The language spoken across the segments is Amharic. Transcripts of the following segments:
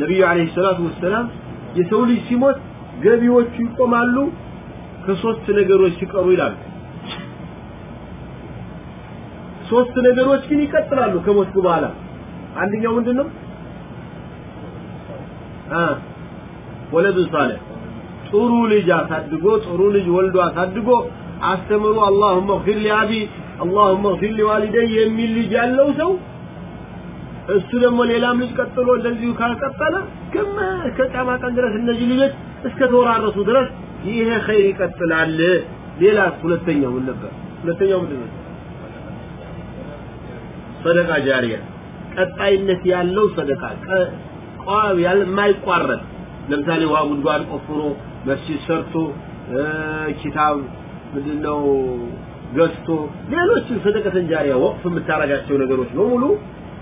ነቢዩ አለይሂ ሰላቱ ወሰላም የሰው ልጅ ሲሞት ገቢዎቹ ይቆማሉ፣ ከሶስት ነገሮች ሲቀሩ ይላሉ። ሶስት ነገሮች ግን ይቀጥላሉ ከሞት በኋላ። አንደኛው ምንድነው? አ ወለዱ ሳለህ ጥሩ ልጅ አሳድጎ ጥሩ ልጅ ወልዶ አሳድጎ አስተምሮ አላሁመ ግፊር ሊአቢ አላሁመ ግፊር ሊዋሊደይ የሚል ልጅ ያለው ሰው እሱ ደግሞ ሌላም ልጅ ቀጥሎ እንደዚሁ ካልቀጠለ ከመ ከቂያማ ቀን ድረስ እነዚህ ልጆች እስከ ተወራረሱ ድረስ ይሄ ኸይር ይቀጥላል። ሌላ ሁለተኛው ምን ነበር? ሁለተኛው ምንድን ነው? ሰደቃ ጃሪያ። ቀጣይነት ያለው ሰደቃ። ያለ የማይቋረጥ ለምሳሌ ውሃ ጉድጓድ ቆፍሮ መስጂድ ሰርቶ ኪታብ ምንድነው ገዝቶ ሌሎችን ሰደቀተን ጃሪያ ወቅፍ የምታረጋቸው ነገሮች በሙሉ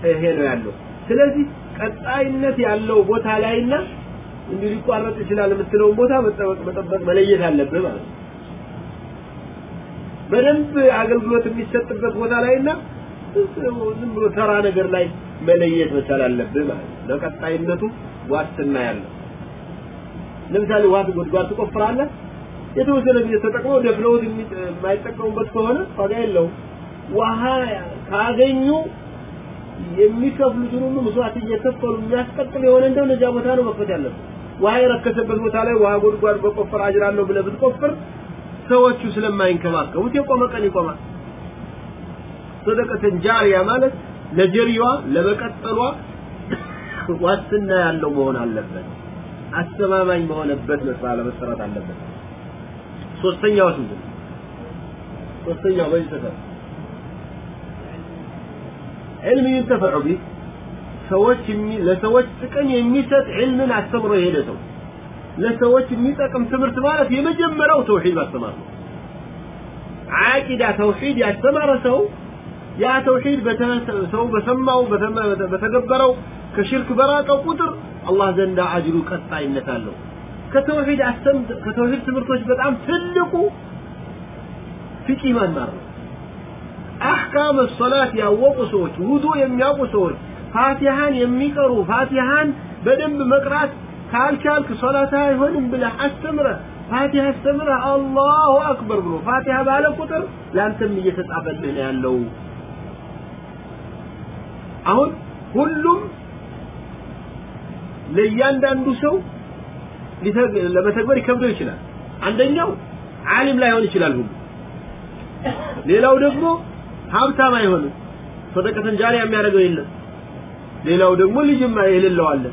ይሄ ነው ያለው ስለዚህ ቀጣይነት ያለው ቦታ ላይና እንዲህ ሊቋረጥ ይችላል የምትለውን ቦታ መጠበቅ መጠበቅ መለየት አለብህ ማለት ነው። በደንብ አገልግሎት የሚሰጥበት ቦታ ላይና ዝም ብሎ ተራ ነገር ላይ መለየት መቻል አለብህ ማለት ነው። ለቀጣይነቱ ዋስትና ያለው። ለምሳሌ ውሃ ጉድጓድ ትቆፍራለህ? የተወሰነ ጊዜ ተጠቅመው ደፍነውት የማይጠቀሙበት ከሆነ ዋጋ የለውም። ውሃ ካገኙ የሚከፍሉትን ሁሉ መስዋዕት እየከፈሉ የሚያስቀጥል የሆነ እንደው ለዚያ ቦታ ነው መክፈት ያለበት። ውሃ የረከሰበት ቦታ ላይ ውሃ ጉድጓድ በቆፈር አጅራለሁ ብለህ ብትቆፍር ሰዎቹ ስለማይንከባከቡት የቆመ ቀን ይቆማል። ሰደቀተን ጃሪያ ማለት ለጀሪዋ ለመቀጠሏ ዋስትና ያለው መሆን አለበት። አስተማማኝ በሆነበት መስራ ለመሰራት አለበት። ሶስተኛው ምንድን ሶስተኛው በዚህ ሰፈር ዕልም ይንተፈዑ ቢህ ሰዎች ለሰዎች ጥቅም የሚሰጥ ዕልምን አስተምሮ የሄደ ሰው ለሰዎች የሚጠቅም ትምህርት ማለት የመጀመሪያው ተውሂድ ማስተማር ነው። አቂዳ ተውሂድ ያስተማረ ሰው ያ ተውሂድ ሰው በሰማው በተገበረው ከሽርክ በራቀው ቁጥር አላህ ዘንዳ አጅሩ ቀጣይነት አለው። ከተውሂድ ከተውሂድ ትምህርቶች በጣም ትልቁ ፍቂ መማር ነው አህካም ሰላት ያወቁ ሰዎች ውዱ የሚያውቁ ሰዎች ፋቲሃን የሚቀሩ ፋቲሃን በደንብ መቅራት ካልቻልክ ሶላት አይሆንም ብለህ አስተምረህ ፋቲሃ አስተምረህ አላሁ አክበር ብሎ ፋቲሃ ባለ ቁጥር ለአንተም እየተጻፈልህ ነው ያለው። አሁን ሁሉም ለእያንዳንዱ ሰው ለመተግበር ይከብደው ይችላል። አንደኛው ዓሊም ላይሆን ይችላል ሁሉ። ሌላው ደግሞ ሀብታም አይሆንም። ሰደቀተን ጃሪያ የሚያደርገው የለም። ሌላው ደግሞ ልጅም የሌለው አለ።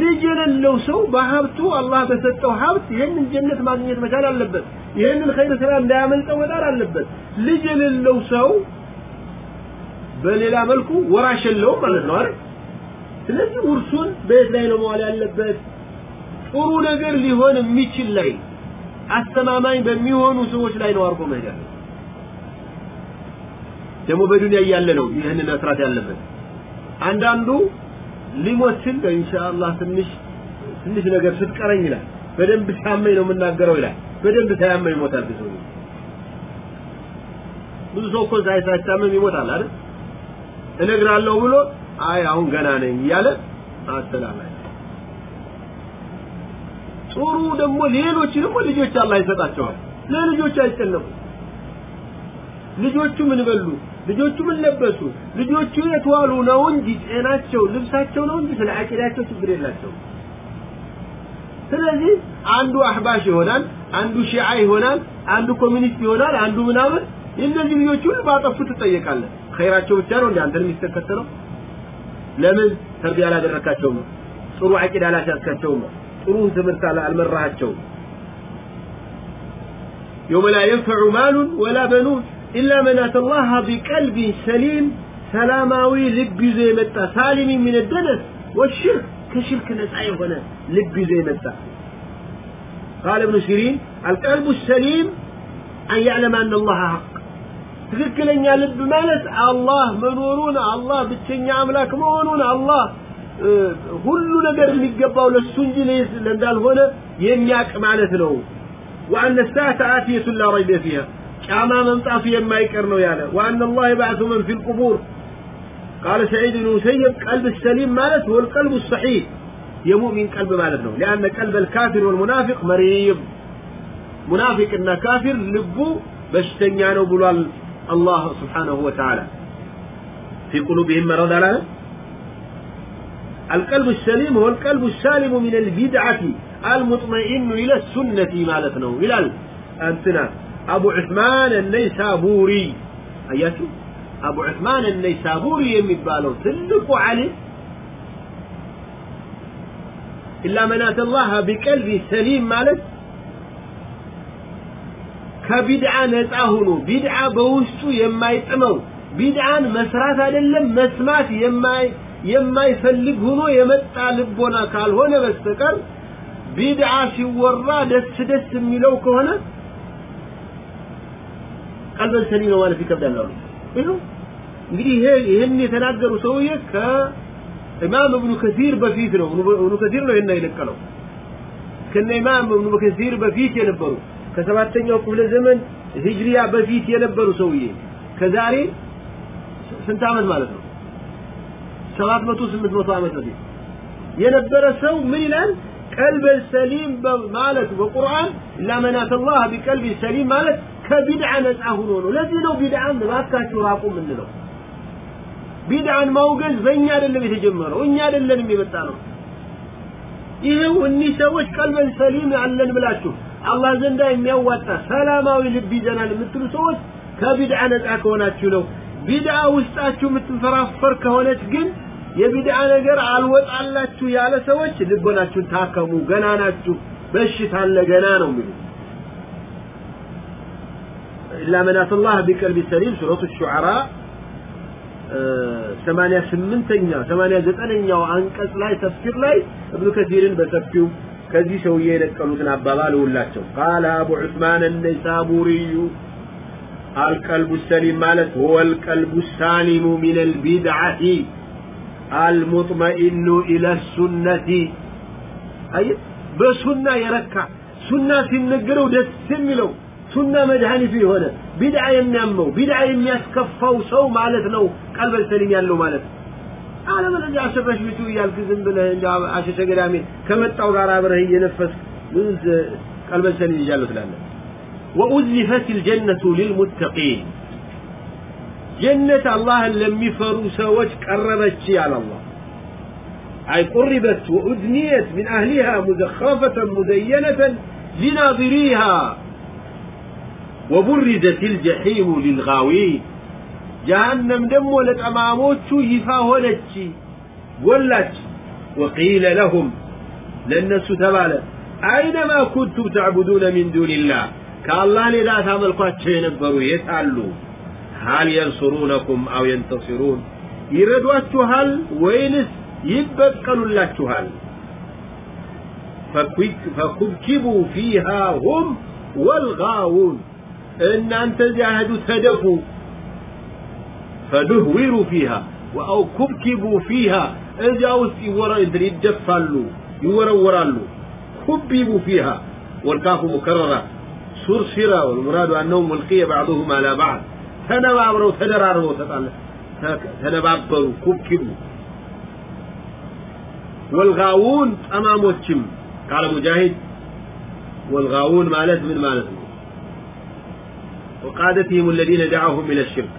ልጅ የሌለው ሰው በሀብቱ አላህ በሰጠው ሀብት ይህንን ጀነት ማግኘት መቻል አለበት። ይህንን ኸይር ስራ እንዳያመልጠው መጣር አለበት። ልጅ የሌለው ሰው በሌላ መልኩ ወራሽ የለውም ማለት ነው አይደል? ስለዚህ ውርሱን በየት ላይ ነው መዋል ያለበት? ጥሩ ነገር ሊሆን የሚችል ላይ አስተማማኝ በሚሆኑ ሰዎች ላይ ነው አርጎ መሄድ ደግሞ በዱንያ እያለ ነው ይህንን መስራት ያለበት። አንዳንዱ ሊሞት ሲል ትንሽ ትንሽ ነገር ስትቀረኝ ይላል። በደንብ ሳመኝ ነው የምናገረው ይላል። በደንብ ሳያመኝ ይሞታል ብዙ ብዙ ሰው እኮ ሳይታመም ይሞታል አይደል? እነግራለሁ ብሎ አይ አሁን ገና ነኝ እያለ አስተላላይ ጥሩ ደግሞ ሌሎች ደግሞ ልጆች አላህ ይሰጣቸዋል። ለልጆች አይጨነቁ ልጆቹ ምን በሉ ልጆቹ ምን ለበሱ ልጆቹ የተዋሉ ነው እንጂ ጤናቸው ልብሳቸው ነው እንጂ ስለ አቂዳቸው ችግር የላቸው ስለዚህ አንዱ አህባሽ ይሆናል አንዱ ሺዓ ይሆናል አንዱ ኮሚኒስት ይሆናል አንዱ ምናምን እነዚህ ልጆች ሁሉ ባጠፉ ትጠየቃለህ ኸይራቸው ብቻ ነው እንዴ አንተን የሚስተከተለው ለምን ተርቢያ አላደረካቸውም ነው ጥሩ አቂዳ አላሻስካቸውም ነው ጥሩ ትምህርት አልመራሃቸውም يوم لا ينفع مال ولا بنون إلا من أتى الله بقلب سليم سلاماوي لب زي متى سالم من الدنس والشرك كشرك نسعي هنا لب زي متى قال ابن سيرين القلب السليم أن يعلم أن الله حق ትክክለኛ ልብ ማለት አላህ መኖሩን አላህ ብቸኛ አምላክ መሆኑን አላህ ሁሉ ነገር የሚገባው ለሱ እንጂ እንዳልሆነ የሚያቅ ማለት ነው وأن الساعة آتية لا ريب فيها كما من طاف يما يكرنو يالا وأن الله يبعث من في القبور قال سعيد بن مسيب قلب السليم مالت هو القلب الصحيح የሙእሚን ቀልብ ማለት ነው لأن قلب الكافر والمنافق مريض ሙናፊቅና ካፊር ልቡ በሽተኛ ነው ብሏል አላህ ስብሓንሁ ወተዓላ في قلوبهم مرض على القلب السليم هو القلب السالم من البدعة المطمئن إلى السنة مالتنا إلى أنتنا أبو عثمان النيسابوري أياتي أبو عثمان النيسابوري يمبالو تلقوا عليه إلا من أتى الله بقلب سليم مالت ከቢድዓ ነፃ ሆኖ ቢድዓ በውስጡ የማይጥመው ቢድዓን መስራት አይደለም መስማት የማይ የማይፈልግ ሆኖ የመጣ ልቦና ካልሆነ በስተቀር ቢድዓ ሲወራ ደስ ደስ የሚለው ከሆነ ቀልበን ሰሊም ነው ማለት ይከብዳል አሉ ይኸው እንግዲህ ይሄ ይህን የተናገሩ ሰውዬ ከኢማም እብኑ ከሲር በፊት ነው እብኑ ከሲር ነው ይሄን የነቀለው ከነ ኢማም እብኑ ከሲር በፊት የነበሩ ከሰባተኛው ክፍለ ዘመን ሂጅሪያ በፊት የነበሩ ሰውዬ ከዛሬ ስንት ዓመት ማለት ነው ሰባት መቶ ስምንት መቶ ዓመት በፊት የነበረ ሰው ምን ይላል ቀልበ ሰሊም ማለት በቁርአን ላመናት አላህ ቢቀልቢ ሰሊም ማለት ከቢድዓ ነፃ ሆኖ ነው። ለዚህ ነው ቢድዓን እባካችሁ ራቁ የምንለው። ቢድዓን ማውገዝ በእኛ አይደለም የተጀመረው እኛ አይደለንም የመጣ ነው ይሄው እኒህ ሰዎች ቀልበን ሰሊም አለን ብላችሁ አላህ ዘንዳ የሚያዋጣ ሰላማዊ ልብ ይዘናል የምትሉ ሰዎች ከቢድዓ ነፃ ከሆናችሁ ነው። ቢድዓ ውስጣችሁ የምትንፈራፈር ከሆነች ግን የቢድዓ ነገር አልወጣላችሁ ያለ ሰዎች ልቦናችሁን ታከሙ። ገና ናችሁ። በሽታ አለ ገና ነው የሚሉ لا مناة الله بكلب سليم سورة الشعراء آه، ثمانية سمنتين ثمانية زتننا وأنكس لاي تفسير لاي ابن كثير بسفيو كذي سوية ينقلوتنا أبابال ولاتهم قال أبو عثمان النيسابوري الكلب السليم مالت هو الكلب السالم من البدعة المطمئن إلى السنة. أي بسنة يركع. سنة في النقر ودس سملو ሱና መድኃኒቱ የሆነ ቢድዓ የሚያመው ቢድዓ የሚያስከፋው ሰው ማለት ነው ቀልበል ሰሊም ያለው ማለት አለበለዚያ አሸበሽ ቢቱ እያልክ ዝም ብለህ እንደ አሸሸ ገዳሜ ከመጣው ጋር አብረህ እየነፈስክ ምን ቀልበል ሰሊም ይዣለሁ ትላለህ وأزلفت الجنة للمتقين جنة الله لم يفروا سوج قربت على الله أي قربت وأدنيت من أهلها مزخرفة مزينة لناظريها وبردت الجحيم للغاوين جهنم دم لطماموቹ ይፋ ሆነች ጎላች وقيل لهم ለነሱ تبالا أينما كنتم تعبدون من دون الله؟ كالله لذا ታመልኳቸው የነበሩ የት يتعلوا هل ينصرونكم أو ينتصرون؟ ይረዷችኋል ወይንስ ይበቀሉላችኋል فكبكبوا فيها هم والغاوون. እናንተ እዚያ ሄዱ ተደፉ ፈዱህዊሩ ፊሃ አው ኩብኪቡ ፊሃ እዚያ ውስጥ እንትን ይደፋሉ ይወረወራሉ ኩቢቡ ፊሃ والكاف مكررة سرسر والمراد أنهم ملقية بعضهم على بعض تنبابروا تدراروا تنبابروا كبكبوا والغاوون أماموتشم قال مجاهد والغاوون مالت من مالت وقادتهم الذين دعوهم إلى الشرك.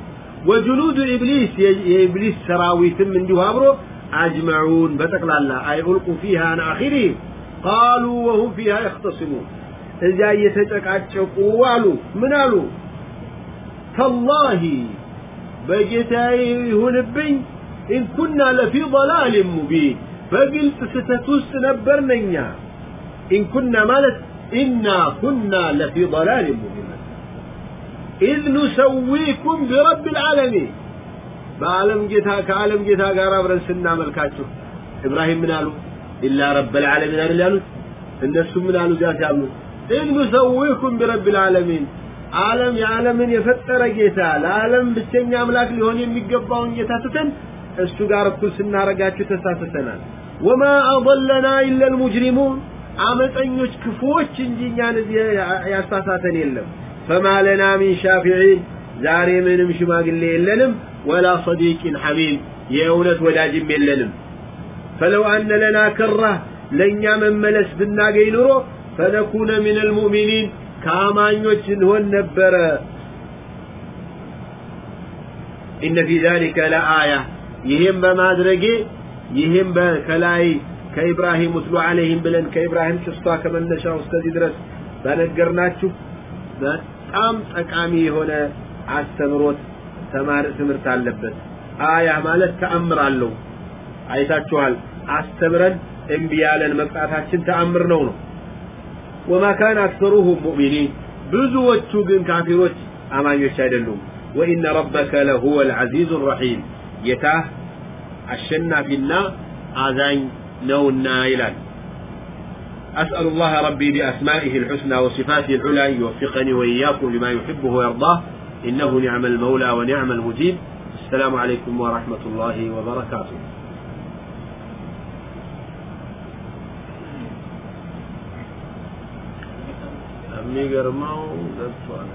وجنود إبليس يا إبليس سراويت من جوابره أجمعون بتقل الله أي ألقوا فيها عن آخره قالوا وهم فيها يختصمون. إذا يتتقعشقوا قالوا من قالوا؟ تالله بجتاي هنبي إن كنا لفي ضلال مبين. فقلت ستتوست نبرنا إن كنا مالت إنا كنا لفي ضلال مبين. ኢዝ ኑሰዊኩም ቢረብ ልዓለሚን በዓለም ጌታ ከዓለም ጌታ ጋር አብረን ስናመልካችሁ ኢብራሂም ምን አሉ? ኢላ ረብ ልዓለሚን አይደል ያሉት? እነሱም ምን አሉ? ዚያ ሲያምኑ ኢዝ ኑሰዊኩም ቢረብ ልዓለሚን ዓለም የዓለምን የፈጠረ ጌታ ለዓለም ብቸኛ አምላክ ሊሆን የሚገባውን ጌታ ትተን እሱ ጋር እኩል ስናረጋችሁ ተሳስተናል። ወማ አضለና ኢላ ልሙጅሪሙን። አመፀኞች ክፉዎች እንጂ እኛን ያሳሳተን የለም። فما لنا من شافعين ዛሬ ምንም ሽማግሌ የለንም ወላ صديق حميم የእውነት ወዳጅም የለንም فلو أن لنا كرة لن يعمل ملس بالناقي نرو فنكون من المؤمنين كما يوجن هو النبر إن في ذلك لآية يهم بما درجي يهم كلاي كإبراهيم اتلو عليهم بلن كإبراهيم قصة كمن نشاء استاذ درس በነገርናችሁ በጣም ጠቃሚ የሆነ አስተምሮት ተማር ትምህርት አለበት። አያ ማለት ተአምር አለው። አይታችኋል? አስተምረን እምቢ መቅጣታችን ተአምር ነው ነው። ወማ ካን አክሰሩሁም ሙእሚኒን። ብዙዎቹ ግን ካፊሮች አማኞች አይደሉም። ወኢነ ረበከ ለሁወ ልዓዚዙ ረሒም። ጌታህ አሸናፊና አዛኝ ነውና ይላል أسأل الله ربي بأسمائه الحسنى وصفاته العلى أن يوفقني وإياكم لما يحبه ويرضاه إنه نعم المولى ونعم المجيب السلام عليكم ورحمة الله وبركاته የሚገርመው ገብቷል